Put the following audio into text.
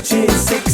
puștoaice sexy